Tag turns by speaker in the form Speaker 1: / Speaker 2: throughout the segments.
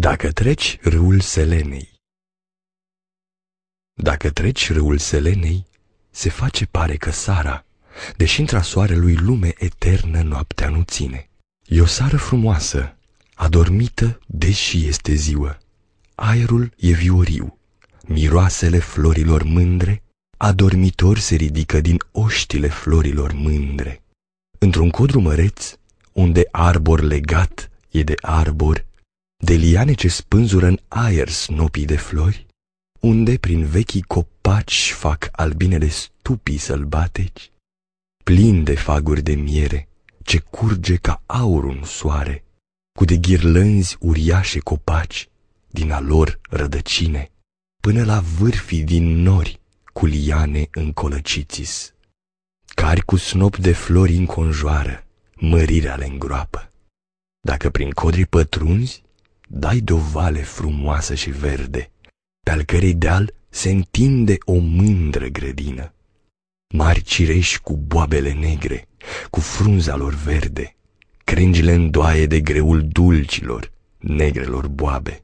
Speaker 1: Dacă treci râul Selenei Dacă treci râul Selenei, se face pare că sara, deși intra soarelui lume eternă noaptea nu ține. E o sară frumoasă, adormită, deși este ziua. Aerul e vioriu, miroasele florilor mândre, adormitor se ridică din oștile florilor mândre. Într-un codru măreț, unde arbor legat e de arbor, de liane ce spânzură în aer snopii de flori, unde prin vechii copaci fac albinele stupii sălbateci, plin de faguri de miere, ce curge ca aur în soare, cu de ghirlânzi uriașe copaci, din a lor rădăcine, până la vârfii din nori, cu liane încolăcițis. Cari cu snop de flori înconjoară, mărirea le îngroapă. Dacă prin codri pătrunzi, dai de o vale frumoasă și verde, pe-al cărei deal se întinde o mândră grădină. Mari cireși cu boabele negre, cu frunza lor verde, crengile îndoaie de greul dulcilor, negrelor boabe.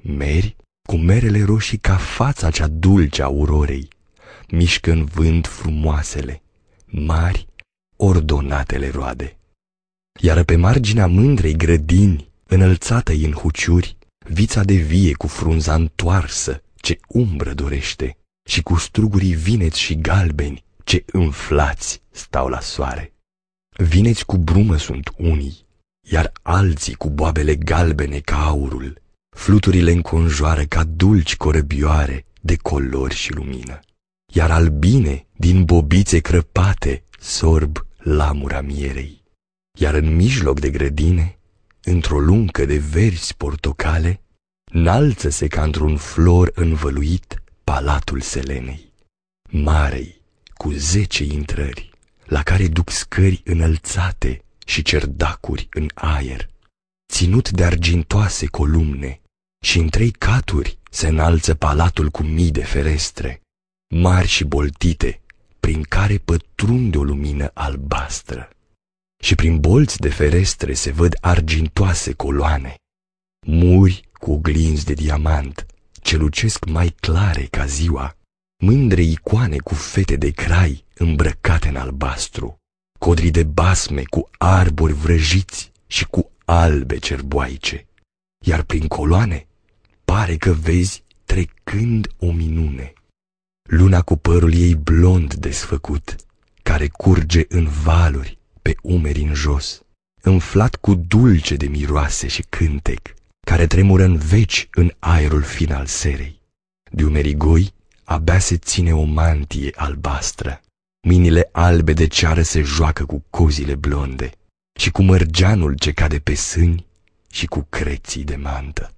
Speaker 1: Meri cu merele roșii ca fața cea dulce a aurorei, mișcă în vânt frumoasele, mari, ordonatele roade. Iar pe marginea mândrei grădini, înălțată în huciuri, vița de vie cu frunza întoarsă, ce umbră dorește, și cu strugurii vineți și galbeni, ce înflați stau la soare. Vineți cu brumă sunt unii, iar alții cu boabele galbene ca aurul, fluturile înconjoară ca dulci corăbioare de colori și lumină, iar albine din bobițe crăpate sorb lamura mierei, iar în mijloc de grădine, într-o luncă de verzi portocale, Înalță-se ca într-un flor învăluit palatul Selenei, marei, cu zece intrări, la care duc scări înălțate și cerdacuri în aer, ținut de argintoase columne, și în trei caturi se înalță palatul cu mii de ferestre, mari și boltite, prin care pătrunde o lumină albastră. Și prin bolți de ferestre se văd argintoase coloane, muri cu oglinzi de diamant, ce lucesc mai clare ca ziua, mândre icoane cu fete de crai îmbrăcate în albastru, codri de basme cu arbori vrăjiți și cu albe cerboaice, iar prin coloane pare că vezi trecând o minune. Luna cu părul ei blond desfăcut, care curge în valuri pe umeri în jos, înflat cu dulce de miroase și cântec, care tremură în veci în aerul fin al serei. De umerii goi abia se ține o mantie albastră, mâinile albe de ceară se joacă cu cozile blonde și cu mărgeanul ce cade pe sâni și cu creții de mantă.